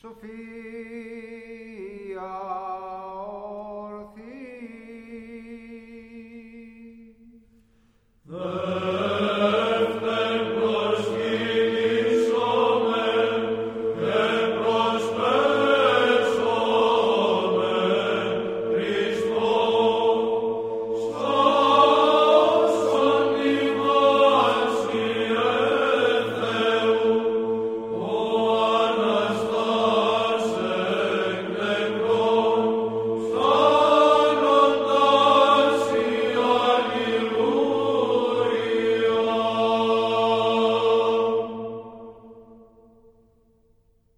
Sophie.